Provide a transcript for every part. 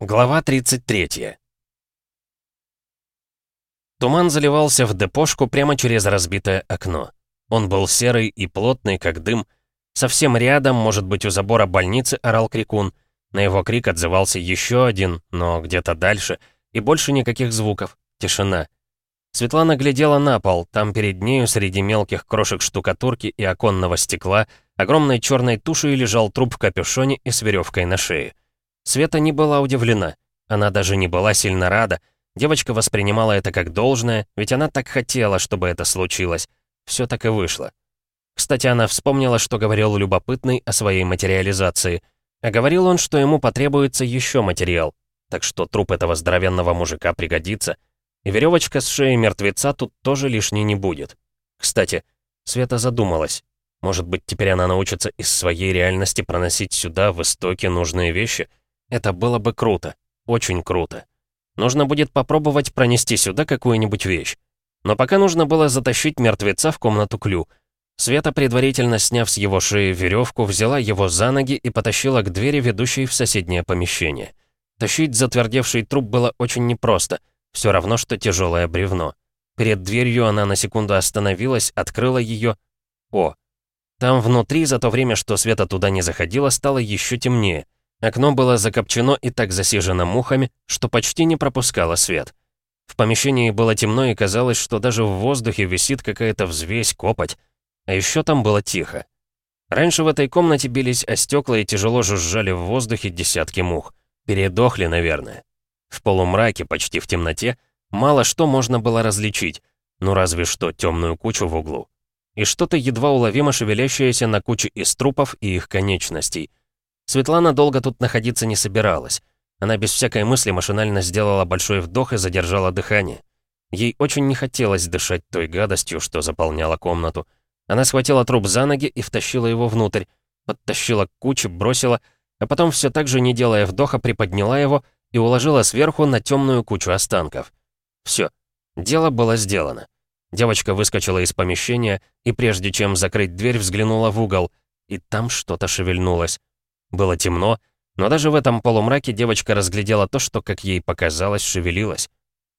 Глава 33 Туман заливался в депошку прямо через разбитое окно. Он был серый и плотный, как дым. Совсем рядом, может быть, у забора больницы орал крикун. На его крик отзывался еще один, но где-то дальше. И больше никаких звуков. Тишина. Светлана глядела на пол. Там перед нею, среди мелких крошек штукатурки и оконного стекла, огромной черной тушей лежал труп в капюшоне и с веревкой на шее. Света не была удивлена. Она даже не была сильно рада. Девочка воспринимала это как должное, ведь она так хотела, чтобы это случилось. Все так и вышло. Кстати, она вспомнила, что говорил любопытный о своей материализации. А говорил он, что ему потребуется еще материал. Так что труп этого здоровенного мужика пригодится. И веревочка с шеи мертвеца тут тоже лишней не будет. Кстати, Света задумалась. Может быть, теперь она научится из своей реальности проносить сюда, в истоке, нужные вещи — это было бы круто. Очень круто. Нужно будет попробовать пронести сюда какую-нибудь вещь. Но пока нужно было затащить мертвеца в комнату Клю. Света, предварительно сняв с его шеи веревку, взяла его за ноги и потащила к двери, ведущей в соседнее помещение. Тащить затвердевший труп было очень непросто. Все равно, что тяжелое бревно. Перед дверью она на секунду остановилась, открыла ее. О! Там внутри, за то время, что Света туда не заходила, стало еще темнее. Окно было закопчено и так засижено мухами, что почти не пропускало свет. В помещении было темно и казалось, что даже в воздухе висит какая-то взвесь, копоть. А еще там было тихо. Раньше в этой комнате бились о стекла и тяжело жужжали в воздухе десятки мух. Передохли, наверное. В полумраке, почти в темноте, мало что можно было различить, ну разве что темную кучу в углу. И что-то едва уловимо шевелящееся на куче из трупов и их конечностей — Светлана долго тут находиться не собиралась. Она без всякой мысли машинально сделала большой вдох и задержала дыхание. Ей очень не хотелось дышать той гадостью, что заполняла комнату. Она схватила труп за ноги и втащила его внутрь, подтащила к куче, бросила, а потом все так же, не делая вдоха, приподняла его и уложила сверху на темную кучу останков. Все, дело было сделано. Девочка выскочила из помещения и, прежде чем закрыть дверь, взглянула в угол, и там что-то шевельнулось. Было темно, но даже в этом полумраке девочка разглядела то, что, как ей показалось, шевелилось.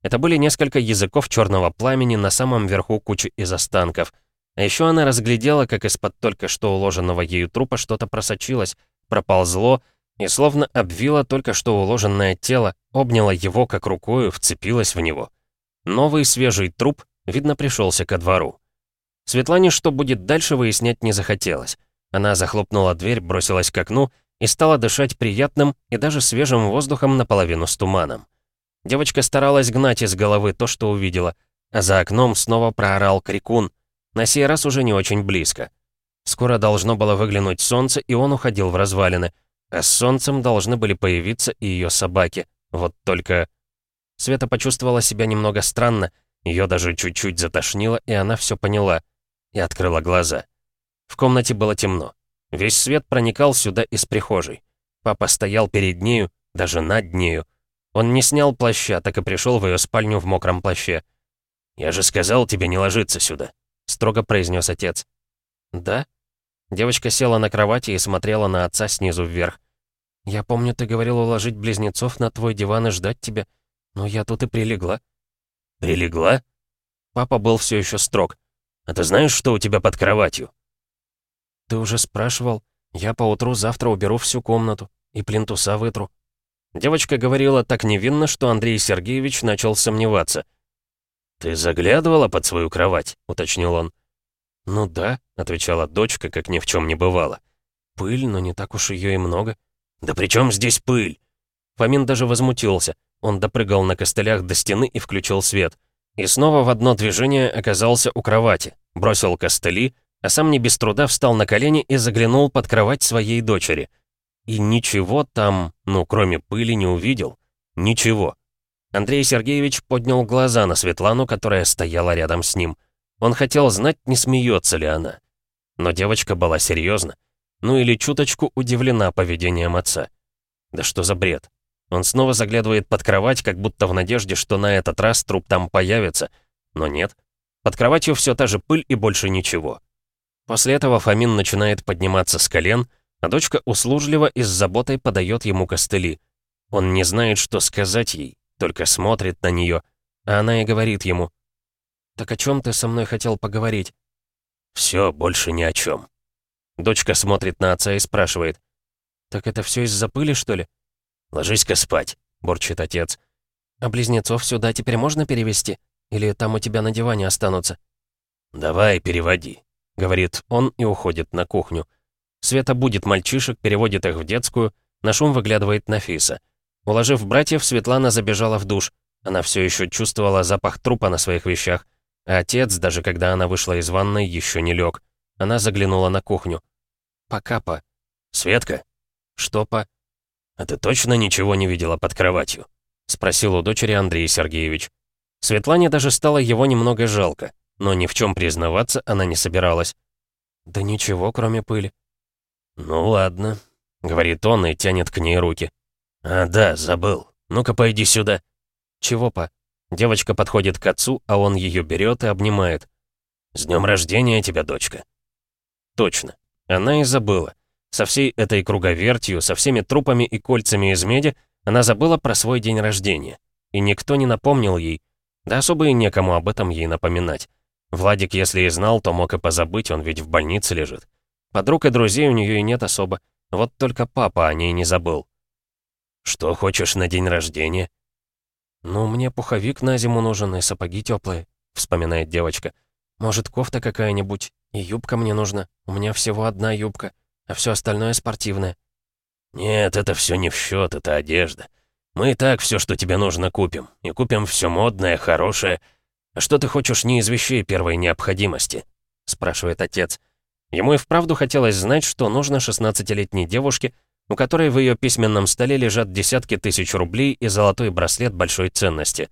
Это были несколько языков черного пламени на самом верху кучи из останков. А еще она разглядела, как из-под только что уложенного ею трупа что-то просочилось, проползло и словно обвило только что уложенное тело, обняло его как рукою, вцепилось в него. Новый свежий труп, видно, пришелся ко двору. Светлане, что будет дальше, выяснять не захотелось. Она захлопнула дверь, бросилась к окну и стала дышать приятным и даже свежим воздухом наполовину с туманом. Девочка старалась гнать из головы то, что увидела, а за окном снова проорал крикун, на сей раз уже не очень близко. Скоро должно было выглянуть солнце, и он уходил в развалины, а с солнцем должны были появиться и ее собаки. Вот только... Света почувствовала себя немного странно, ее даже чуть-чуть затошнило, и она все поняла. И открыла глаза. В комнате было темно. Весь свет проникал сюда из прихожей. Папа стоял перед нею, даже над нею. Он не снял плаща, так и пришел в ее спальню в мокром плаще. «Я же сказал тебе не ложиться сюда», — строго произнес отец. «Да?» Девочка села на кровати и смотрела на отца снизу вверх. «Я помню, ты говорил уложить близнецов на твой диван и ждать тебя, но я тут и прилегла». «Прилегла?» Папа был все еще строг. «А ты знаешь, что у тебя под кроватью?» «Ты уже спрашивал? Я поутру завтра уберу всю комнату и плинтуса вытру». Девочка говорила так невинно, что Андрей Сергеевич начал сомневаться. «Ты заглядывала под свою кровать?» — уточнил он. «Ну да», — отвечала дочка, как ни в чем не бывало. «Пыль, но не так уж ее и много». «Да при чем здесь пыль?» Фомин даже возмутился. Он допрыгал на костылях до стены и включил свет. И снова в одно движение оказался у кровати. Бросил костыли, а сам не без труда встал на колени и заглянул под кровать своей дочери. И ничего там, ну, кроме пыли, не увидел. Ничего. Андрей Сергеевич поднял глаза на Светлану, которая стояла рядом с ним. Он хотел знать, не смеется ли она. Но девочка была серьезна. Ну или чуточку удивлена поведением отца. Да что за бред? Он снова заглядывает под кровать, как будто в надежде, что на этот раз труп там появится. Но нет. Под кроватью все та же пыль и больше ничего. После этого Фомин начинает подниматься с колен, а дочка услужливо и с заботой подает ему костыли. Он не знает, что сказать ей, только смотрит на нее, а она и говорит ему. «Так о чем ты со мной хотел поговорить?» «Все, больше ни о чем». Дочка смотрит на отца и спрашивает. «Так это все из-за пыли, что ли?» «Ложись-ка спать», — борчит отец. «А близнецов сюда теперь можно перевести? Или там у тебя на диване останутся?» «Давай, переводи», — говорит он и уходит на кухню. Света будет мальчишек, переводит их в детскую, на шум выглядывает Нафиса. Уложив братьев, Светлана забежала в душ. Она все еще чувствовала запах трупа на своих вещах. А отец, даже когда она вышла из ванной, еще не лег. Она заглянула на кухню. «Пока, па». «Светка?» «Что, па?» «А ты точно ничего не видела под кроватью?» Спросил у дочери Андрей Сергеевич. Светлане даже стало его немного жалко, но ни в чем признаваться она не собиралась. «Да ничего, кроме пыли». «Ну ладно», — говорит он и тянет к ней руки. «А, да, забыл. Ну-ка, пойди сюда». «Чего, па?» Девочка подходит к отцу, а он ее берет и обнимает. «С днем рождения тебя, дочка». Точно. Она и забыла. Со всей этой круговертью, со всеми трупами и кольцами из меди, она забыла про свой день рождения. И никто не напомнил ей. Да особо и некому об этом ей напоминать. Владик, если и знал, то мог и позабыть, он ведь в больнице лежит. Подруг и друзей у нее и нет особо. Вот только папа о ней не забыл. «Что хочешь на день рождения?» «Ну, мне пуховик на зиму нужен и сапоги теплые», — вспоминает девочка. «Может, кофта какая-нибудь? И юбка мне нужна. У меня всего одна юбка, а все остальное спортивное». «Нет, это все не в счет, это одежда. Мы и так все, что тебе нужно, купим. И купим все модное, хорошее. Что ты хочешь не из вещей первой необходимости?» — спрашивает отец. Ему и вправду хотелось знать, что нужно 16-летней девушке, у которой в ее письменном столе лежат десятки тысяч рублей и золотой браслет большой ценности.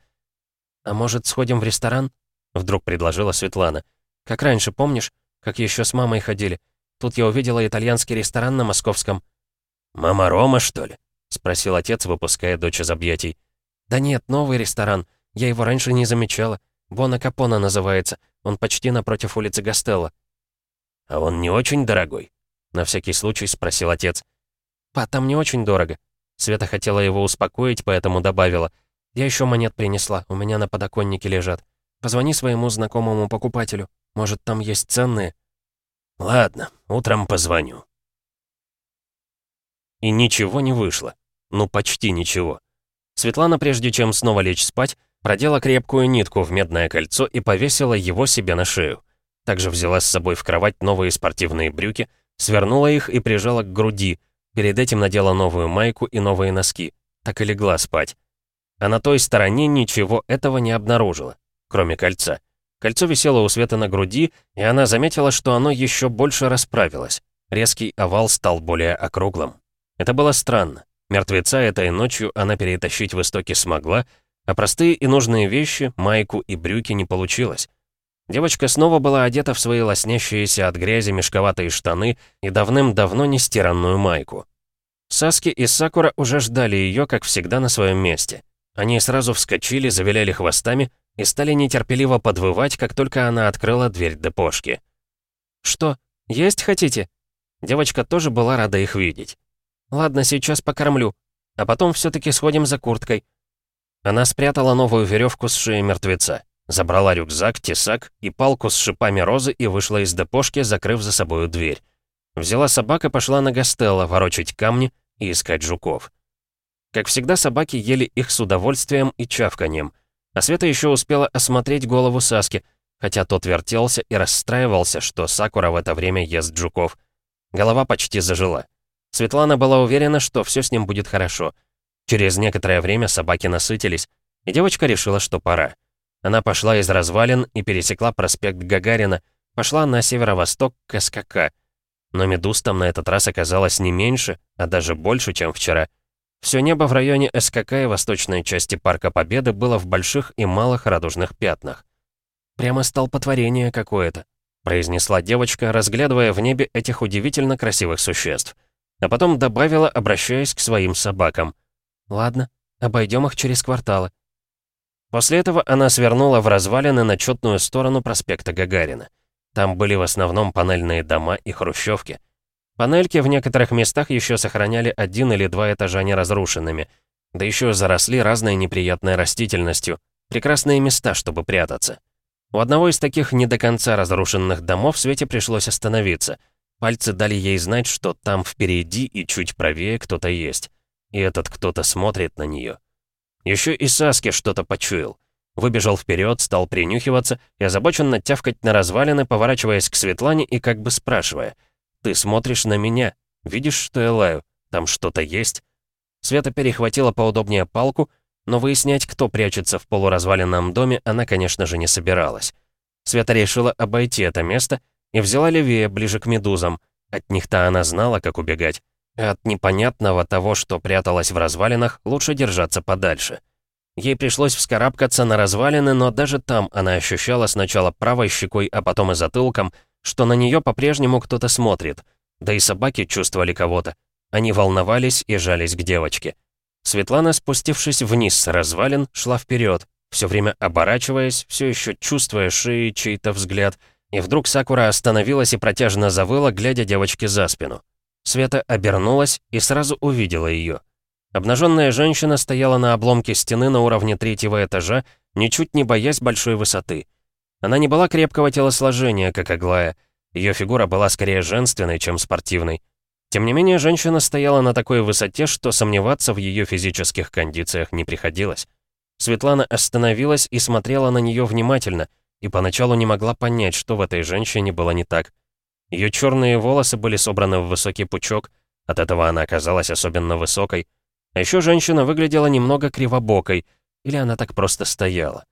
«А может, сходим в ресторан?» — вдруг предложила Светлана. «Как раньше, помнишь, как еще с мамой ходили? Тут я увидела итальянский ресторан на Московском». «Мама Рома, что ли?» — спросил отец, выпуская дочь из объятий. «Да нет, новый ресторан. Я его раньше не замечала. Бона Капона называется. Он почти напротив улицы Гастелло». «А он не очень дорогой?» — на всякий случай спросил отец. «Па, там не очень дорого». Света хотела его успокоить, поэтому добавила. «Я еще монет принесла, у меня на подоконнике лежат. Позвони своему знакомому покупателю. Может, там есть ценные?» «Ладно, утром позвоню». И ничего не вышло. Ну, почти ничего. Светлана, прежде чем снова лечь спать, продела крепкую нитку в медное кольцо и повесила его себе на шею. Также взяла с собой в кровать новые спортивные брюки, свернула их и прижала к груди. Перед этим надела новую майку и новые носки. Так и легла спать. А на той стороне ничего этого не обнаружила, кроме кольца. Кольцо висело у Светы на груди, и она заметила, что оно еще больше расправилось. Резкий овал стал более округлым. Это было странно. Мертвеца этой ночью она перетащить в истоке смогла, а простые и нужные вещи, майку и брюки не получилось. Девочка снова была одета в свои лоснящиеся от грязи мешковатые штаны и давным-давно не стиранную майку. Саски и Сакура уже ждали ее, как всегда, на своем месте. Они сразу вскочили, завиляли хвостами и стали нетерпеливо подвывать, как только она открыла дверь депошки. «Что, есть хотите?» Девочка тоже была рада их видеть. «Ладно, сейчас покормлю, а потом все таки сходим за курткой». Она спрятала новую веревку с шеи мертвеца. Забрала рюкзак, тесак и палку с шипами розы и вышла из депошки, закрыв за собою дверь. Взяла собак и пошла на Гастелло ворочать камни и искать жуков. Как всегда, собаки ели их с удовольствием и чавканием. А Света еще успела осмотреть голову Саски, хотя тот вертелся и расстраивался, что Сакура в это время ест жуков. Голова почти зажила. Светлана была уверена, что все с ним будет хорошо. Через некоторое время собаки насытились, и девочка решила, что пора. Она пошла из развалин и пересекла проспект Гагарина, пошла на северо-восток к СКК. Но медуз там на этот раз оказалось не меньше, а даже больше, чем вчера. Все небо в районе СКК и восточной части Парка Победы было в больших и малых радужных пятнах. «Прямо столпотворение какое-то», — произнесла девочка, разглядывая в небе этих удивительно красивых существ. А потом добавила, обращаясь к своим собакам. «Ладно, обойдем их через кварталы. После этого она свернула в развалины на четную сторону проспекта Гагарина. Там были в основном панельные дома и хрущевки. Панельки в некоторых местах еще сохраняли один или два этажа неразрушенными. Да еще заросли разной неприятной растительностью. Прекрасные места, чтобы прятаться. У одного из таких не до конца разрушенных домов Свете пришлось остановиться. Пальцы дали ей знать, что там впереди и чуть правее кто-то есть. И этот кто-то смотрит на нее. Еще и Саски что-то почуял. Выбежал вперед, стал принюхиваться и озабоченно тявкать на развалины, поворачиваясь к Светлане и как бы спрашивая. «Ты смотришь на меня? Видишь, что я лаю? Там что-то есть?» Света перехватила поудобнее палку, но выяснять, кто прячется в полуразваленном доме, она, конечно же, не собиралась. Света решила обойти это место и взяла левее, ближе к медузам. От них-то она знала, как убегать. От непонятного того, что пряталось в развалинах, лучше держаться подальше. Ей пришлось вскарабкаться на развалины, но даже там она ощущала сначала правой щекой, а потом и затылком, что на нее по-прежнему кто-то смотрит. Да и собаки чувствовали кого-то. Они волновались и жались к девочке. Светлана, спустившись вниз с развалин, шла вперед, все время оборачиваясь, все еще чувствуя шеи чей-то взгляд, и вдруг Сакура остановилась и протяжно завыла, глядя девочке за спину. Света обернулась и сразу увидела ее. Обнаженная женщина стояла на обломке стены на уровне третьего этажа, ничуть не боясь большой высоты. Она не была крепкого телосложения, как Аглая. Ее фигура была скорее женственной, чем спортивной. Тем не менее, женщина стояла на такой высоте, что сомневаться в ее физических кондициях не приходилось. Светлана остановилась и смотрела на нее внимательно, и поначалу не могла понять, что в этой женщине было не так. Ее черные волосы были собраны в высокий пучок, от этого она оказалась особенно высокой, а еще женщина выглядела немного кривобокой, или она так просто стояла.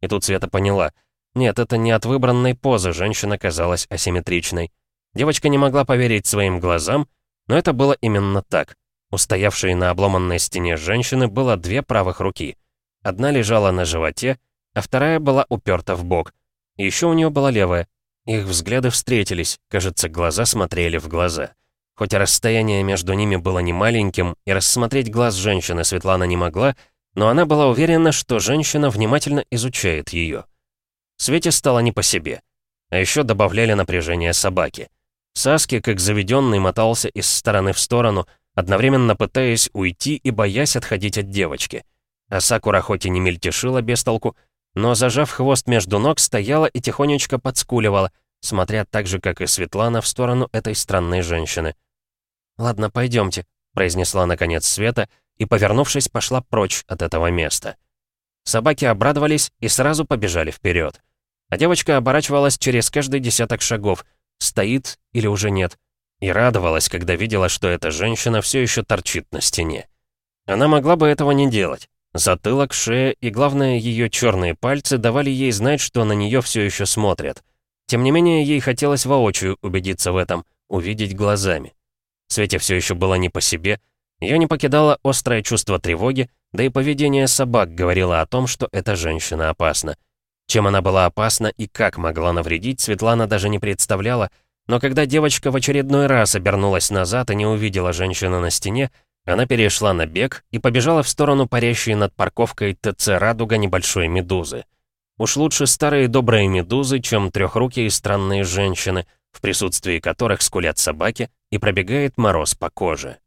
И тут Света поняла. Нет, это не от выбранной позы женщина казалась асимметричной. Девочка не могла поверить своим глазам, но это было именно так. У на обломанной стене женщины было две правых руки. Одна лежала на животе, а вторая была уперта в бок. Еще у нее была левая. Их взгляды встретились, кажется, глаза смотрели в глаза. Хоть расстояние между ними было не маленьким, и рассмотреть глаз женщины Светлана не могла, но она была уверена, что женщина внимательно изучает ее. Свете стало не по себе. А еще добавляли напряжение собаки. Саски, как заведенный, мотался из стороны в сторону, одновременно пытаясь уйти и боясь отходить от девочки. А Сакура хоть и не мельтешила без толку, но, зажав хвост между ног, стояла и тихонечко подскуливала, смотря так же, как и Светлана, в сторону этой странной женщины. «Ладно, пойдемте», — произнесла наконец Света и, повернувшись, пошла прочь от этого места. Собаки обрадовались и сразу побежали вперед. А девочка оборачивалась через каждый десяток шагов, стоит или уже нет, и радовалась, когда видела, что эта женщина все еще торчит на стене. Она могла бы этого не делать. Затылок, шея и, главное, ее черные пальцы давали ей знать, что на нее все еще смотрят. Тем не менее, ей хотелось воочию убедиться в этом, увидеть глазами. Свете все еще было не по себе. Ее не покидало острое чувство тревоги, да и поведение собак говорило о том, что эта женщина опасна. Чем она была опасна и как могла навредить, Светлана даже не представляла, но когда девочка в очередной раз обернулась назад и не увидела женщину на стене, она перешла на бег и побежала в сторону парящей над парковкой ТЦ «Радуга» небольшой медузы. Уж лучше старые добрые медузы, чем трехрукие странные женщины, в присутствии которых скулят собаки и пробегает мороз по коже.